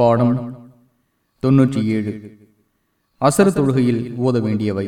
பாடம் தொன்னூற்றி ஏழு. அசர தொழுகையில் ஓத வேண்டியவை